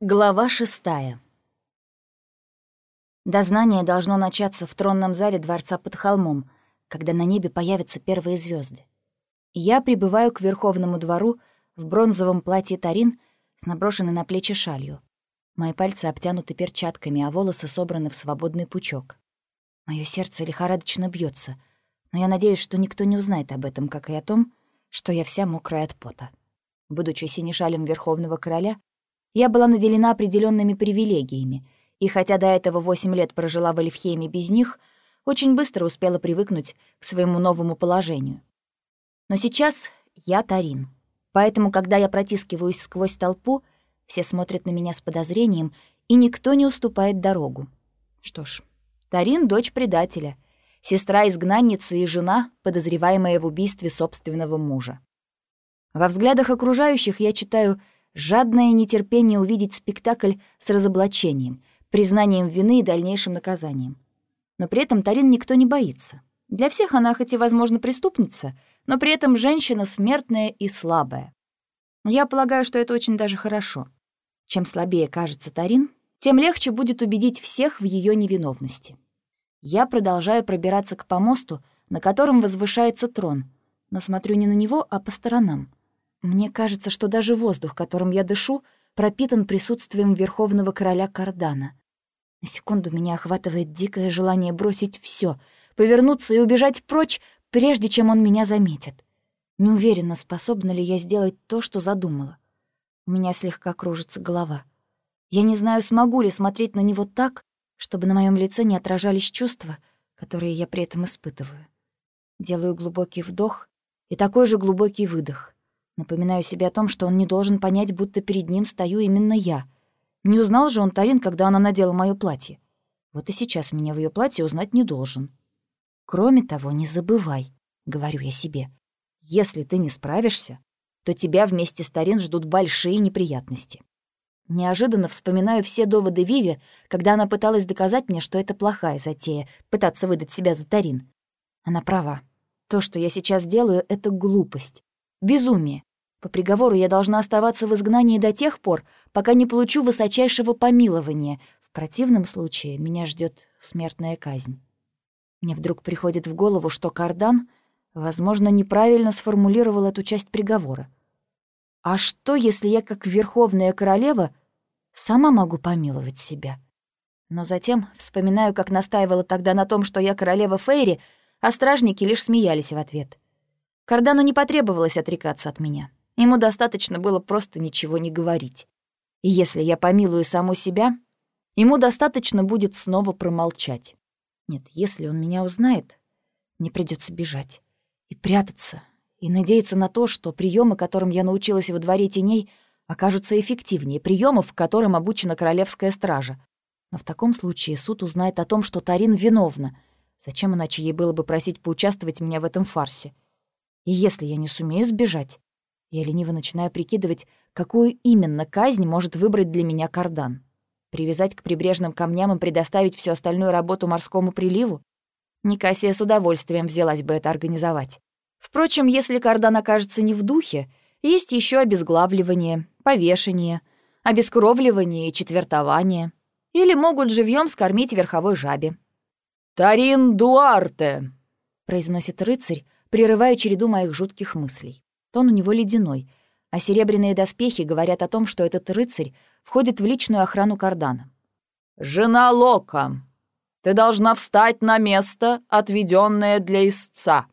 Глава шестая. Дознание должно начаться в тронном зале дворца под холмом, когда на небе появятся первые звезды. Я прибываю к Верховному двору в бронзовом платье Тарин с наброшенной на плечи шалью. Мои пальцы обтянуты перчатками, а волосы собраны в свободный пучок. Мое сердце лихорадочно бьется, но я надеюсь, что никто не узнает об этом, как и о том, что я вся мокрая от пота. Будучи синешалем Верховного Короля, я была наделена определенными привилегиями, и хотя до этого восемь лет прожила в Эльфхейме без них, очень быстро успела привыкнуть к своему новому положению. Но сейчас я Тарин. Поэтому, когда я протискиваюсь сквозь толпу, все смотрят на меня с подозрением, и никто не уступает дорогу. Что ж, Тарин — дочь предателя, сестра изгнанницы и жена, подозреваемая в убийстве собственного мужа. Во взглядах окружающих я читаю — жадное нетерпение увидеть спектакль с разоблачением, признанием вины и дальнейшим наказанием. Но при этом Тарин никто не боится. Для всех она хоть и, возможно, преступница, но при этом женщина смертная и слабая. Я полагаю, что это очень даже хорошо. Чем слабее кажется Тарин, тем легче будет убедить всех в ее невиновности. Я продолжаю пробираться к помосту, на котором возвышается трон, но смотрю не на него, а по сторонам — мне кажется, что даже воздух, которым я дышу, пропитан присутствием верховного короля Кардана. На секунду меня охватывает дикое желание бросить все, повернуться и убежать прочь, прежде чем он меня заметит. Не уверена, способна ли я сделать то, что задумала. У меня слегка кружится голова. Я не знаю, смогу ли смотреть на него так, чтобы на моем лице не отражались чувства, которые я при этом испытываю. Делаю глубокий вдох и такой же глубокий выдох. Напоминаю себе о том, что он не должен понять, будто перед ним стою именно я. Не узнал же он Тарин, когда она надела моё платье. Вот и сейчас меня в её платье узнать не должен. Кроме того, не забывай, — говорю я себе, — если ты не справишься, то тебя вместе с Тарин ждут большие неприятности. Неожиданно вспоминаю все доводы Виви, когда она пыталась доказать мне, что это плохая затея — пытаться выдать себя за Тарин. Она права. То, что я сейчас делаю, — это глупость, безумие. По приговору я должна оставаться в изгнании до тех пор, пока не получу высочайшего помилования. В противном случае меня ждет смертная казнь. Мне вдруг приходит в голову, что Кардан, возможно, неправильно сформулировал эту часть приговора. А что, если я, как верховная королева, сама могу помиловать себя? Но затем вспоминаю, как настаивала тогда на том, что я королева Фейри, а стражники лишь смеялись в ответ. Кардану не потребовалось отрекаться от меня. Ему достаточно было просто ничего не говорить. И если я помилую саму себя, ему достаточно будет снова промолчать. Нет, если он меня узнает, мне придется бежать и прятаться, и надеяться на то, что приемы, которым я научилась во дворе теней, окажутся эффективнее приемов, которым обучена королевская стража. Но в таком случае суд узнает о том, что Тарин виновна. Зачем иначе ей было бы просить поучаствовать меня в этом фарсе? И если я не сумею сбежать, я лениво начинаю прикидывать, какую именно казнь может выбрать для меня кардан. Привязать к прибрежным камням и предоставить всю остальную работу морскому приливу? Никасия с удовольствием взялась бы это организовать. Впрочем, если кардан окажется не в духе, есть еще обезглавливание, повешение, обескровливание и четвертование. Или могут живьем скормить верховой жабе. «Тарин Дуарте!» — произносит рыцарь, прерывая череду моих жутких мыслей. Тон у него ледяной, а серебряные доспехи говорят о том, что этот рыцарь входит в личную охрану Кардана. «Жена Лока, ты должна встать на место, отведенное для истца».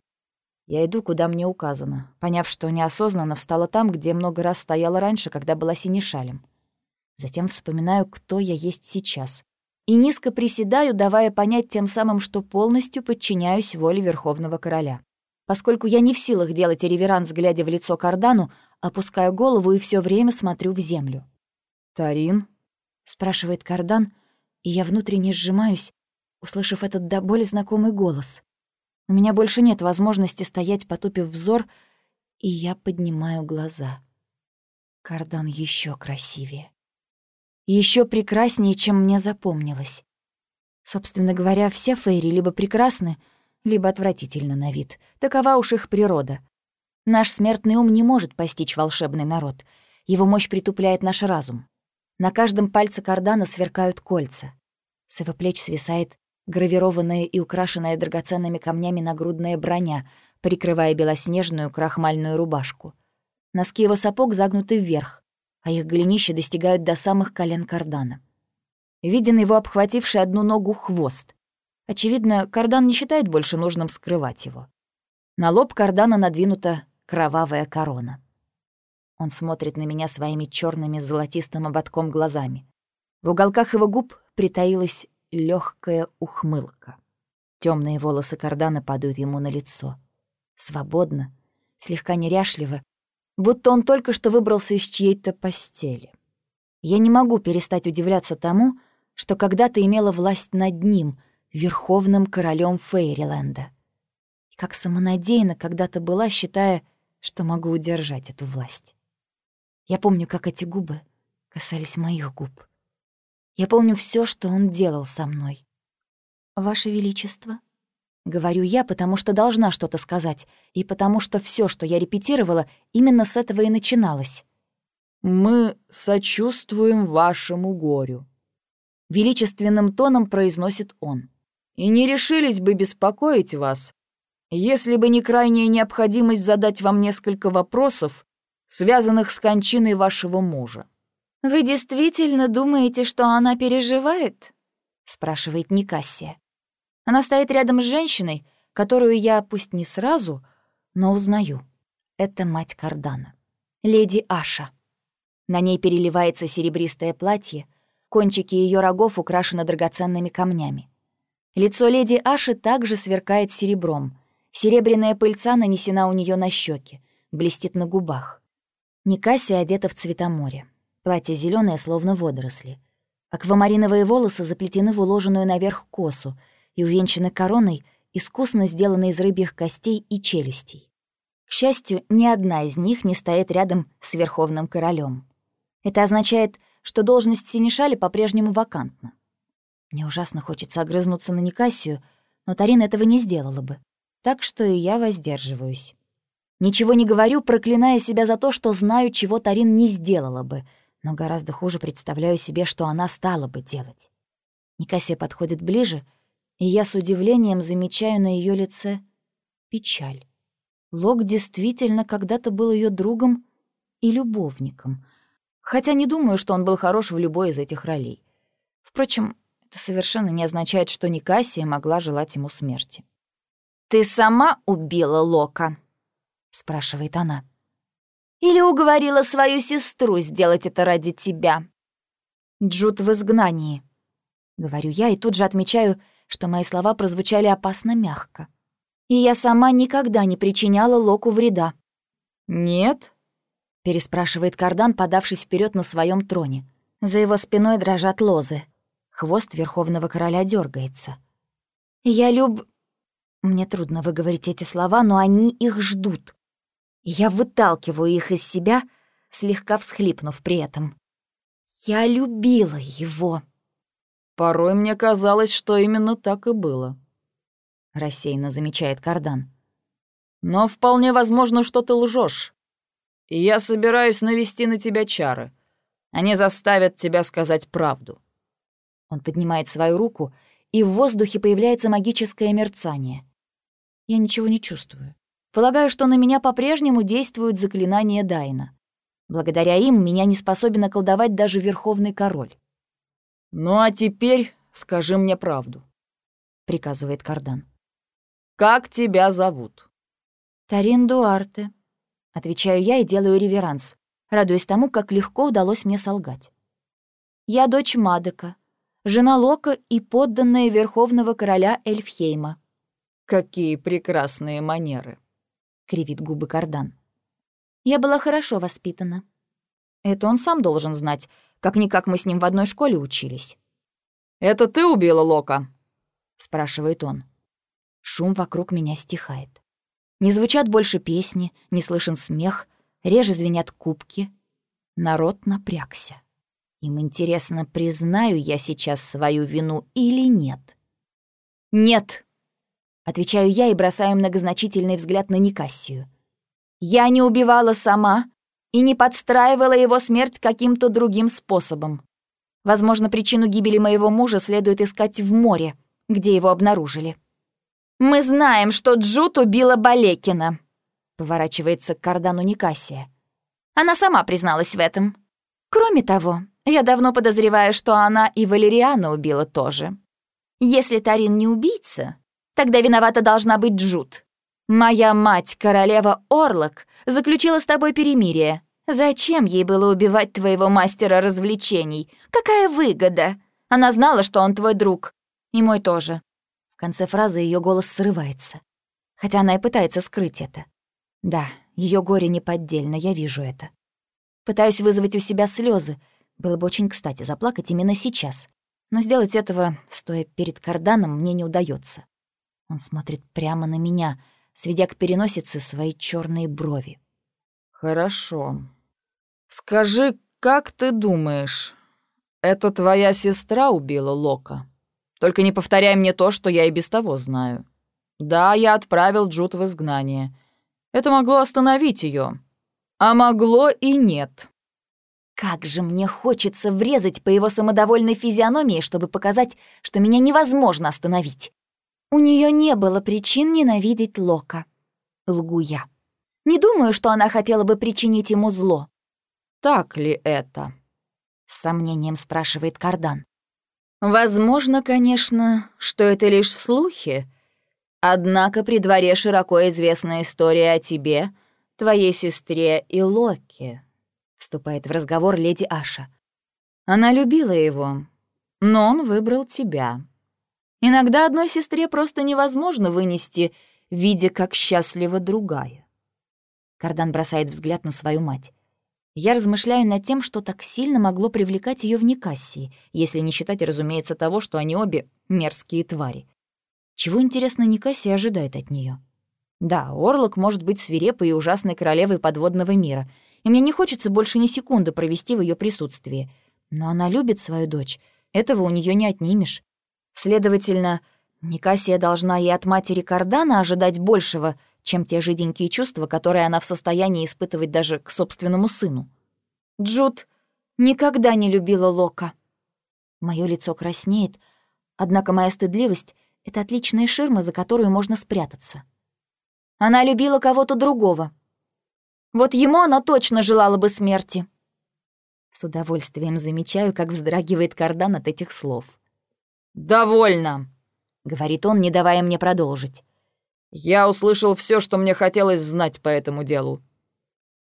Я иду, куда мне указано, поняв, что неосознанно встала там, где много раз стояла раньше, когда была синешалем. Затем вспоминаю, кто я есть сейчас. И низко приседаю, давая понять тем самым, что полностью подчиняюсь воле Верховного Короля. Поскольку я не в силах делать реверанс, глядя в лицо Кардану, опускаю голову и все время смотрю в землю. «Тарин?» — спрашивает Кардан, и я внутренне сжимаюсь, услышав этот до боли знакомый голос. У меня больше нет возможности стоять, потупив взор, и я поднимаю глаза. Кардан еще красивее. Еще прекраснее, чем мне запомнилось. Собственно говоря, все фейри либо прекрасны, либо отвратительно на вид. Такова уж их природа. Наш смертный ум не может постичь волшебный народ. Его мощь притупляет наш разум. На каждом пальце кардана сверкают кольца. С его плеч свисает гравированная и украшенная драгоценными камнями нагрудная броня, прикрывая белоснежную крахмальную рубашку. Носки его сапог загнуты вверх, а их голенища достигают до самых колен кардана. Виден его обхвативший одну ногу хвост. Очевидно, кардан не считает больше нужным скрывать его. На лоб кардана надвинута кровавая корона. Он смотрит на меня своими черными с золотистым ободком глазами. В уголках его губ притаилась легкая ухмылка. Темные волосы кардана падают ему на лицо. Свободно, слегка неряшливо, будто он только что выбрался из чьей-то постели. Я не могу перестать удивляться тому, что когда-то имела власть над ним, верховным королем Фейриленда. И как самонадеянно когда-то была, считая, что могу удержать эту власть. Я помню, как эти губы касались моих губ. Я помню все, что он делал со мной. «Ваше Величество», — говорю я, потому что должна что-то сказать, и потому что все, что я репетировала, именно с этого и начиналось. «Мы сочувствуем вашему горю», — величественным тоном произносит он. «И не решились бы беспокоить вас, если бы не крайняя необходимость задать вам несколько вопросов, связанных с кончиной вашего мужа». «Вы действительно думаете, что она переживает?» — спрашивает Никассия. Она стоит рядом с женщиной, которую я, пусть не сразу, но узнаю. Это мать Кардана. Леди Аша. На ней переливается серебристое платье, кончики ее рогов украшены драгоценными камнями. Лицо леди Аши также сверкает серебром. Серебряная пыльца нанесена у нее на щеки, блестит на губах. Никасия одета в цвета моря. Платье зеленое, словно водоросли. Аквамариновые волосы заплетены в уложенную наверх косу и увенчаны короной, искусно сделанной из рыбьих костей и челюстей. К счастью, ни одна из них не стоит рядом с Верховным Королем. Это означает, что должность Синишали по-прежнему вакантна. Мне ужасно хочется огрызнуться на Никасию, но Тарин этого не сделала бы. Так что и я воздерживаюсь. Ничего не говорю, проклиная себя за то, что знаю, чего Тарин не сделала бы — но гораздо хуже представляю себе, что она стала бы делать. Никасия подходит ближе, и я с удивлением замечаю на ее лице печаль. Лок действительно когда-то был ее другом и любовником, хотя не думаю, что он был хорош в любой из этих ролей. Впрочем, это совершенно не означает, что Никасия могла желать ему смерти. «Ты сама убила Лока?» — спрашивает она. Или уговорила свою сестру сделать это ради тебя?» «Джуд в изгнании», — говорю я, и тут же отмечаю, что мои слова прозвучали опасно мягко. И я сама никогда не причиняла Локу вреда. «Нет?» — переспрашивает Кардан, подавшись вперед на своем троне. За его спиной дрожат лозы. Хвост Верховного Короля дергается. «Я люб...» Мне трудно выговорить эти слова, но они их ждут. Я выталкиваю их из себя, слегка всхлипнув при этом. Я любила его. Порой мне казалось, что именно так и было. Рассеянно замечает Кардан. Но вполне возможно, что ты лжешь. И я собираюсь навести на тебя чары. Они заставят тебя сказать правду. Он поднимает свою руку, и в воздухе появляется магическое мерцание. Я ничего не чувствую. Полагаю, что на меня по-прежнему действуют заклинания Дайна. Благодаря им меня не способен околдовать даже Верховный Король. «Ну а теперь скажи мне правду», — приказывает Кардан. «Как тебя зовут?» «Тарин Дуарте», — отвечаю я и делаю реверанс, радуясь тому, как легко удалось мне солгать. «Я дочь Мадека, жена Лока и подданная Верховного Короля Эльфхейма». «Какие прекрасные манеры!» — кривит губы Кардан. «Я была хорошо воспитана». Это он сам должен знать. Как-никак мы с ним в одной школе учились. «Это ты убила Лока?» — спрашивает он. Шум вокруг меня стихает. Не звучат больше песни, не слышен смех, реже звенят кубки. Народ напрягся. Им интересно, признаю я сейчас свою вину или нет. «Нет!» Отвечаю я и бросаю многозначительный взгляд на Никассию. Я не убивала сама и не подстраивала его смерть каким-то другим способом. Возможно, причину гибели моего мужа следует искать в море, где его обнаружили. «Мы знаем, что Джут убила Балекина», — поворачивается к Кардану Никасия. Она сама призналась в этом. Кроме того, я давно подозреваю, что она и Валериана убила тоже. Если Тарин не убийца, тогда виновата должна быть Джут. Моя мать, королева Орлок, заключила с тобой перемирие. Зачем ей было убивать твоего мастера развлечений? Какая выгода? Она знала, что он твой друг. И мой тоже. В конце фразы ее голос срывается. Хотя она и пытается скрыть это. Да, ее горе неподдельно, я вижу это. Пытаюсь вызвать у себя слезы. Было бы очень кстати заплакать именно сейчас. Но сделать этого, стоя перед карданом, мне не удается. Он смотрит прямо на меня, сведя к переносице свои черные брови. «Хорошо. Скажи, как ты думаешь, это твоя сестра убила Лока? Только не повторяй мне то, что я и без того знаю. Да, я отправил Джут в изгнание. Это могло остановить ее, а могло и нет». Как же мне хочется врезать по его самодовольной физиономии, чтобы показать, что меня невозможно остановить. У нее не было причин ненавидеть Лока. Лгу я. Не думаю, что она хотела бы причинить ему зло. «Так ли это?» — с сомнением спрашивает Кардан. «Возможно, конечно, что это лишь слухи. Однако при дворе широко известна история о тебе, твоей сестре и Локе», — вступает в разговор леди Аша. «Она любила его, но он выбрал тебя. Иногда одной сестре просто невозможно вынести, видя, как счастлива другая». Кардан бросает взгляд на свою мать. Я размышляю над тем, что так сильно могло привлекать ее в Никассии, если не считать, разумеется, того, что они обе мерзкие твари. Чего, интересно, Никассия ожидает от нее? Да, Орлок может быть свирепой и ужасной королевой подводного мира, и мне не хочется больше ни секунды провести в ее присутствии. Но она любит свою дочь, этого у нее не отнимешь. Следовательно, Никассия должна и от матери Кардана ожидать большего, чем те жиденькие чувства, которые она в состоянии испытывать даже к собственному сыну. Джуд никогда не любила Лока. Моё лицо краснеет, однако моя стыдливость — это отличная ширма, за которую можно спрятаться. Она любила кого-то другого. Вот ему она точно желала бы смерти. С удовольствием замечаю, как вздрагивает кардан от этих слов. «Довольно», — говорит он, не давая мне продолжить. Я услышал все, что мне хотелось знать по этому делу».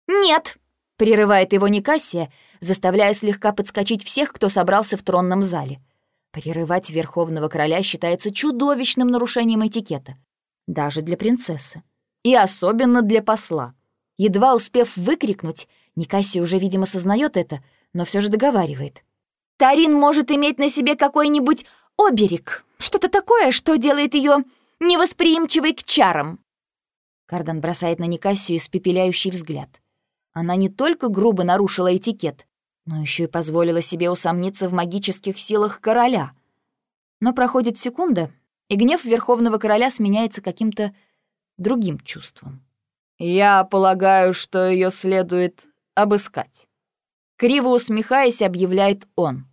«Нет!» — прерывает его Никассия, заставляя слегка подскочить всех, кто собрался в тронном зале. Прерывать верховного короля считается чудовищным нарушением этикета. Даже для принцессы. И особенно для посла. Едва успев выкрикнуть, Никассия уже, видимо, сознает это, но все же договаривает. «Тарин может иметь на себе какой-нибудь оберег, что-то такое, что делает ее невосприимчивый к чарам!» Кардан бросает на Никассию испепеляющий взгляд. Она не только грубо нарушила этикет, но еще и позволила себе усомниться в магических силах короля. Но проходит секунда, и гнев Верховного Короля сменяется каким-то другим чувством. «Я полагаю, что ее следует обыскать». Криво усмехаясь, объявляет он.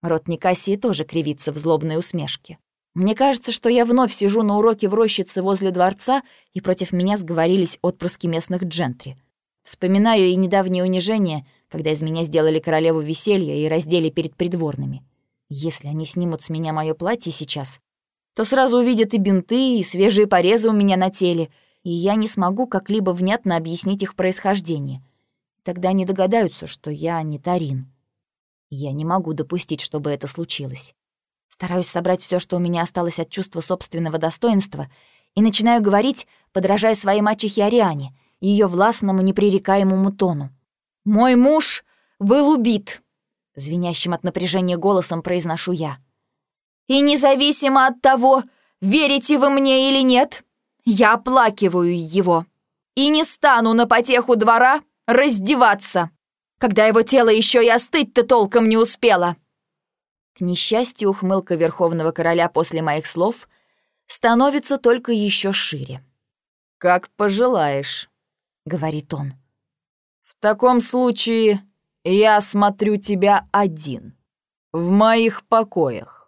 Рот Никасии тоже кривится в злобной усмешке. Мне кажется, что я вновь сижу на уроке в рощице возле дворца, и против меня сговорились отпрыски местных джентри. Вспоминаю и недавнее унижение, когда из меня сделали королеву веселья и раздели перед придворными. Если они снимут с меня мое платье сейчас, то сразу увидят и бинты, и свежие порезы у меня на теле, и я не смогу как-либо внятно объяснить их происхождение. Тогда они догадаются, что я не Тарин. Я не могу допустить, чтобы это случилось. Стараюсь собрать все, что у меня осталось от чувства собственного достоинства, и начинаю говорить, подражая своей мачехе Ариане, ее властному непререкаемому тону. «Мой муж был убит», — звенящим от напряжения голосом произношу я. «И независимо от того, верите вы мне или нет, я оплакиваю его и не стану на потеху двора раздеваться, когда его тело еще и остыть-то толком не успело». К несчастью, ухмылка Верховного Короля после моих слов становится только еще шире. «Как пожелаешь», — говорит он. «В таком случае я смотрю тебя один». в моих покоях.